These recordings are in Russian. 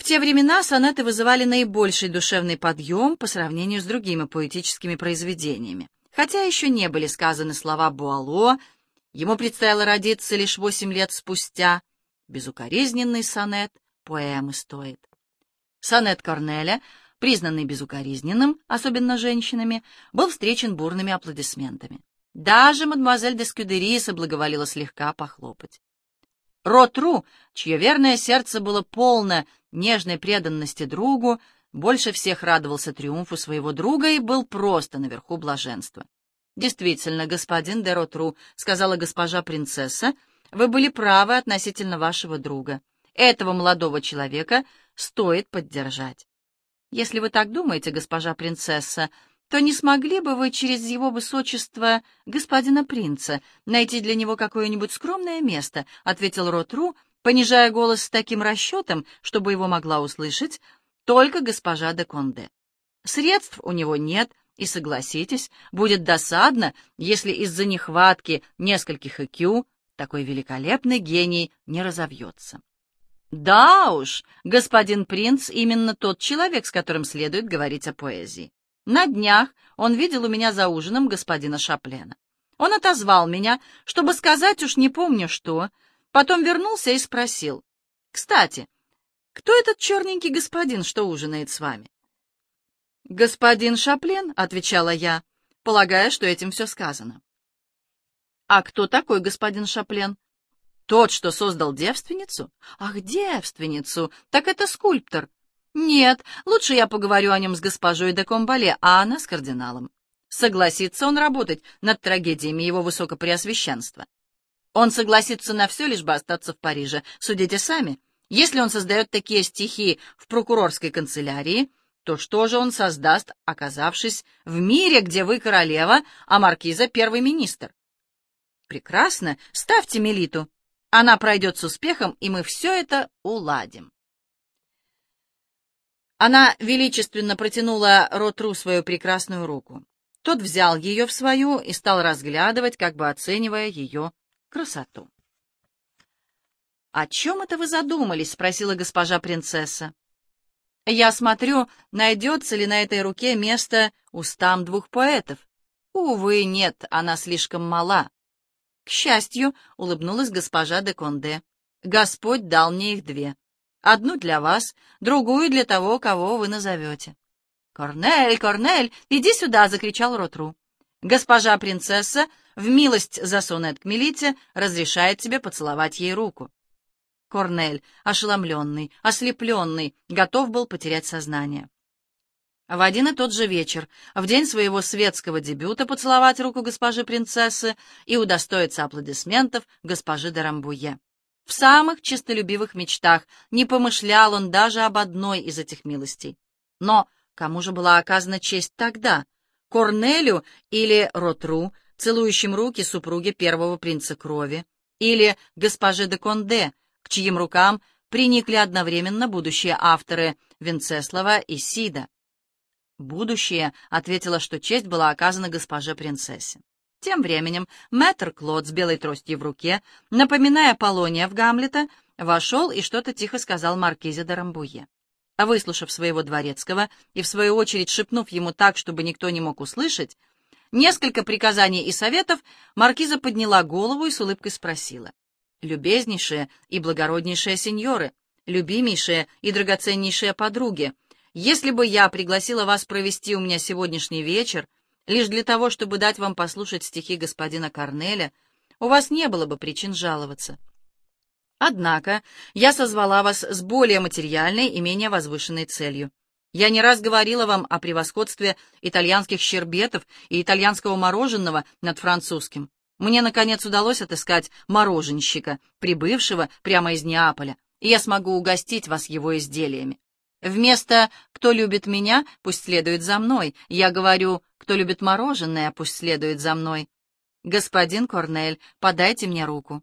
В те времена сонеты вызывали наибольший душевный подъем по сравнению с другими поэтическими произведениями. Хотя еще не были сказаны слова Буало, ему предстояло родиться лишь восемь лет спустя. Безукоризненный сонет поэмы стоит. Сонет Корнеля, признанный безукоризненным, особенно женщинами, был встречен бурными аплодисментами. Даже мадемуазель де Скюдери соблаговолила слегка похлопать. Ротру, чье верное сердце было полно нежной преданности другу, больше всех радовался триумфу своего друга и был просто наверху блаженства. «Действительно, господин де Ротру», — сказала госпожа принцесса, — «вы были правы относительно вашего друга. Этого молодого человека стоит поддержать». «Если вы так думаете, госпожа принцесса, то не смогли бы вы через его высочество господина принца найти для него какое-нибудь скромное место?» — ответил Ротру, понижая голос с таким расчетом, чтобы его могла услышать только госпожа де Конде. Средств у него нет, и, согласитесь, будет досадно, если из-за нехватки нескольких икю такой великолепный гений не разовьется. Да уж, господин принц именно тот человек, с которым следует говорить о поэзии. На днях он видел у меня за ужином господина Шаплена. Он отозвал меня, чтобы сказать уж не помню что, потом вернулся и спросил. «Кстати, кто этот черненький господин, что ужинает с вами?» «Господин Шаплен», — отвечала я, полагая, что этим все сказано. «А кто такой господин Шаплен?» «Тот, что создал девственницу?» «Ах, девственницу! Так это скульптор!» «Нет, лучше я поговорю о нем с госпожой де Комбале, а она с кардиналом. Согласится он работать над трагедиями его высокопреосвященства. Он согласится на все, лишь бы остаться в Париже. Судите сами. Если он создает такие стихи в прокурорской канцелярии, то что же он создаст, оказавшись в мире, где вы королева, а маркиза — первый министр? Прекрасно. Ставьте Мелиту. Она пройдет с успехом, и мы все это уладим. Она величественно протянула Ротру свою прекрасную руку. Тот взял ее в свою и стал разглядывать, как бы оценивая ее красоту. «О чем это вы задумались?» — спросила госпожа принцесса. «Я смотрю, найдется ли на этой руке место устам двух поэтов. Увы, нет, она слишком мала». «К счастью», — улыбнулась госпожа де Конде, — «Господь дал мне их две. Одну для вас, другую для того, кого вы назовете. «Корнель, Корнель, иди сюда!» — закричал Ротру. «Госпожа принцесса, в милость за сонет к Мелите, разрешает тебе поцеловать ей руку». Корнель, ошеломленный, ослепленный, готов был потерять сознание. В один и тот же вечер, в день своего светского дебюта, поцеловать руку госпожи принцессы и удостоиться аплодисментов госпожи Дарамбуе. В самых честолюбивых мечтах не помышлял он даже об одной из этих милостей. Но кому же была оказана честь тогда? Корнелю или Ротру, целующим руки супруги первого принца крови, или госпоже де Конде, к чьим рукам приникли одновременно будущие авторы Венцеслава и Сида. «Будущее», — ответила, что честь была оказана госпоже принцессе. Тем временем мэтр Клод с белой тростью в руке, напоминая Полония в Гамлета, вошел и что-то тихо сказал маркизе де Рамбуе. Выслушав своего дворецкого и, в свою очередь, шепнув ему так, чтобы никто не мог услышать, несколько приказаний и советов, маркиза подняла голову и с улыбкой спросила. «Любезнейшие и благороднейшие сеньоры, любимейшие и драгоценнейшие подруги, если бы я пригласила вас провести у меня сегодняшний вечер, лишь для того, чтобы дать вам послушать стихи господина Корнеля, у вас не было бы причин жаловаться. Однако я созвала вас с более материальной и менее возвышенной целью. Я не раз говорила вам о превосходстве итальянских щербетов и итальянского мороженого над французским. Мне, наконец, удалось отыскать мороженщика, прибывшего прямо из Неаполя, и я смогу угостить вас его изделиями. Вместо «кто любит меня, пусть следует за мной» я говорю «кто любит мороженое, пусть следует за мной». «Господин Корнель, подайте мне руку».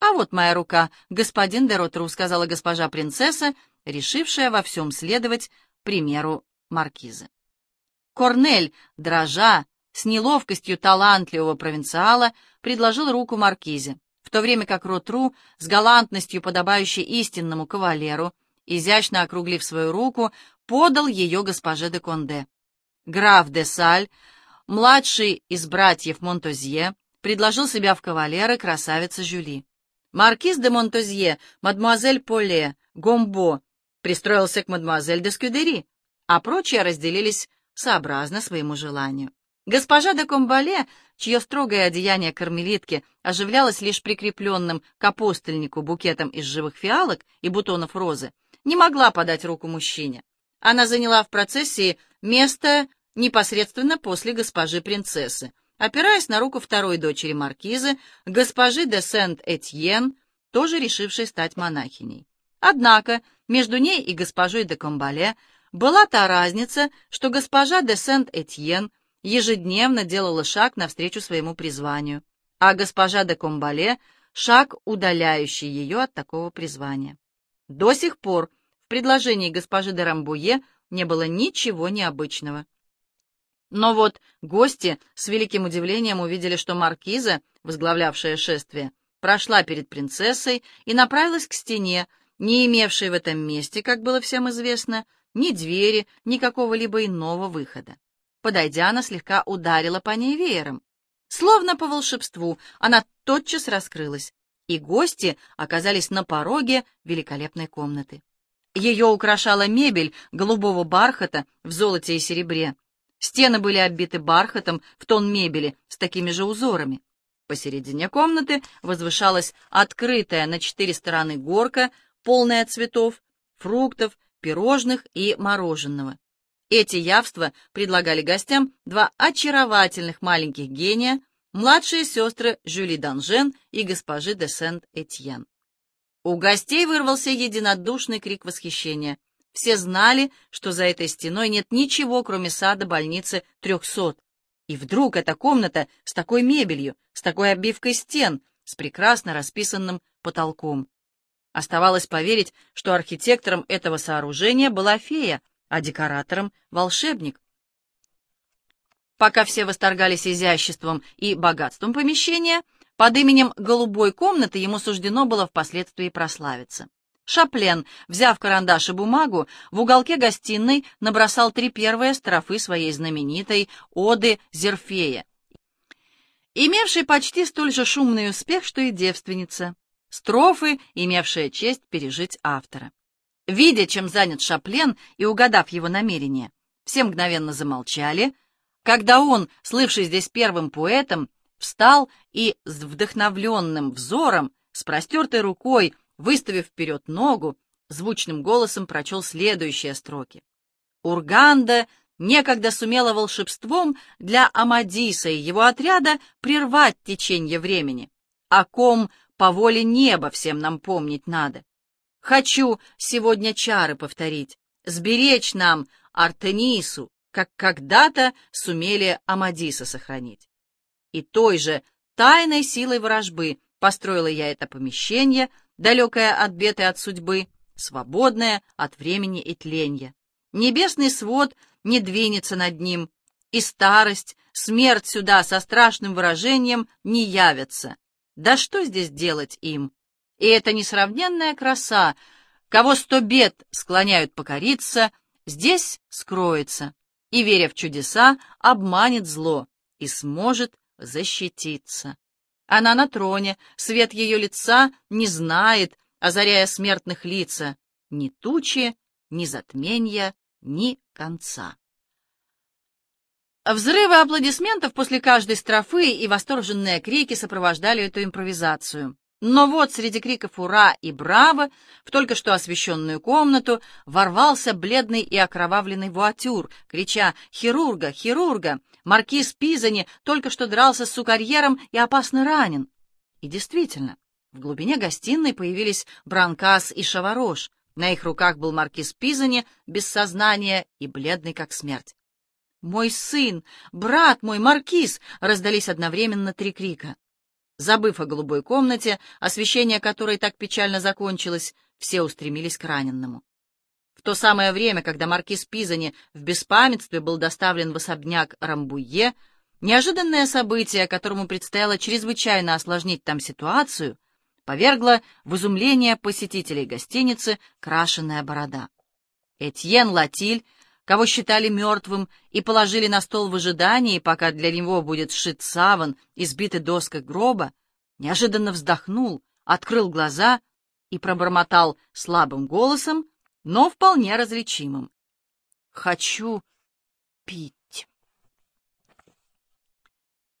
«А вот моя рука, господин де Ротру», — сказала госпожа принцесса, решившая во всем следовать примеру маркизы. Корнель, дрожа, с неловкостью талантливого провинциала, предложил руку маркизе, в то время как Ротру, с галантностью, подобающей истинному кавалеру, изящно округлив свою руку, подал ее госпоже де Конде. Граф де Саль, младший из братьев Монтозье, предложил себя в кавалеры красавица Жюли. Маркиз де Монтозье, мадемуазель Поле, Гомбо пристроился к мадемуазель де Скюдери, а прочие разделились сообразно своему желанию. Госпожа де Комбале, чье строгое одеяние кармелитки оживлялось лишь прикрепленным к апостольнику букетом из живых фиалок и бутонов розы, не могла подать руку мужчине. Она заняла в процессии место непосредственно после госпожи принцессы, опираясь на руку второй дочери маркизы, госпожи де Сент-Этьен, тоже решившей стать монахиней. Однако между ней и госпожой де Комбале была та разница, что госпожа де Сент-Этьен ежедневно делала шаг навстречу своему призванию, а госпожа де Комбале — шаг, удаляющий ее от такого призвания. До сих пор в предложении госпожи де Рамбуе не было ничего необычного. Но вот гости с великим удивлением увидели, что маркиза, возглавлявшая шествие, прошла перед принцессой и направилась к стене, не имевшей в этом месте, как было всем известно, ни двери, ни какого-либо иного выхода. Подойдя, она слегка ударила по ней веером. Словно по волшебству, она тотчас раскрылась, и гости оказались на пороге великолепной комнаты. Ее украшала мебель голубого бархата в золоте и серебре. Стены были оббиты бархатом в тон мебели с такими же узорами. Посередине комнаты возвышалась открытая на четыре стороны горка, полная цветов, фруктов, пирожных и мороженого. Эти явства предлагали гостям два очаровательных маленьких гения, младшие сестры Жюли Данжен и госпожи де Сент-Этьен. У гостей вырвался единодушный крик восхищения. Все знали, что за этой стеной нет ничего, кроме сада больницы трехсот. И вдруг эта комната с такой мебелью, с такой обивкой стен, с прекрасно расписанным потолком. Оставалось поверить, что архитектором этого сооружения была фея, а декоратором — волшебник. Пока все восторгались изяществом и богатством помещения, под именем «голубой комнаты» ему суждено было впоследствии прославиться. Шаплен, взяв карандаш и бумагу, в уголке гостиной набросал три первые строфы своей знаменитой «Оды Зерфея», имевшей почти столь же шумный успех, что и «Девственница», строфы, имевшие честь пережить автора. Видя, чем занят Шаплен, и угадав его намерение, все мгновенно замолчали, когда он, слывший здесь первым поэтом, встал и с вдохновленным взором, с простертой рукой, выставив вперед ногу, звучным голосом прочел следующие строки. Урганда некогда сумела волшебством для Амадиса и его отряда прервать течение времени, о ком по воле неба всем нам помнить надо. Хочу сегодня чары повторить, сберечь нам Артенису, как когда-то сумели Амадиса сохранить. И той же тайной силой ворожбы построила я это помещение, далекое от бед и от судьбы, свободное от времени и тленья. Небесный свод не двинется над ним, и старость, смерть сюда со страшным выражением не явятся. Да что здесь делать им? И эта несравненная краса, кого сто бед склоняют покориться, здесь скроется, и, веря в чудеса, обманет зло и сможет защититься. Она на троне, свет ее лица не знает, озаряя смертных лица, ни тучи, ни затменья, ни конца. Взрывы аплодисментов после каждой строфы и восторженные крики сопровождали эту импровизацию. Но вот среди криков «Ура!» и «Браво!» в только что освещенную комнату ворвался бледный и окровавленный вуатюр, крича «Хирурга! Хирурга!» Маркиз Пизани только что дрался с сукарьером и опасно ранен. И действительно, в глубине гостиной появились Бранкас и Шаварош. На их руках был маркиз Пизани, без сознания и бледный как смерть. «Мой сын! Брат мой, маркиз!» — раздались одновременно три крика. Забыв о голубой комнате, освещение которой так печально закончилось, все устремились к раненному. В то самое время, когда маркиз Пизани в беспамятстве был доставлен в особняк Рамбуе, неожиданное событие, которому предстояло чрезвычайно осложнить там ситуацию, повергла в изумление посетителей гостиницы крашеная борода. Этьен Латиль, кого считали мертвым и положили на стол в ожидании, пока для него будет сшит саван и сбиты доской гроба, неожиданно вздохнул, открыл глаза и пробормотал слабым голосом, но вполне различимым. «Хочу пить».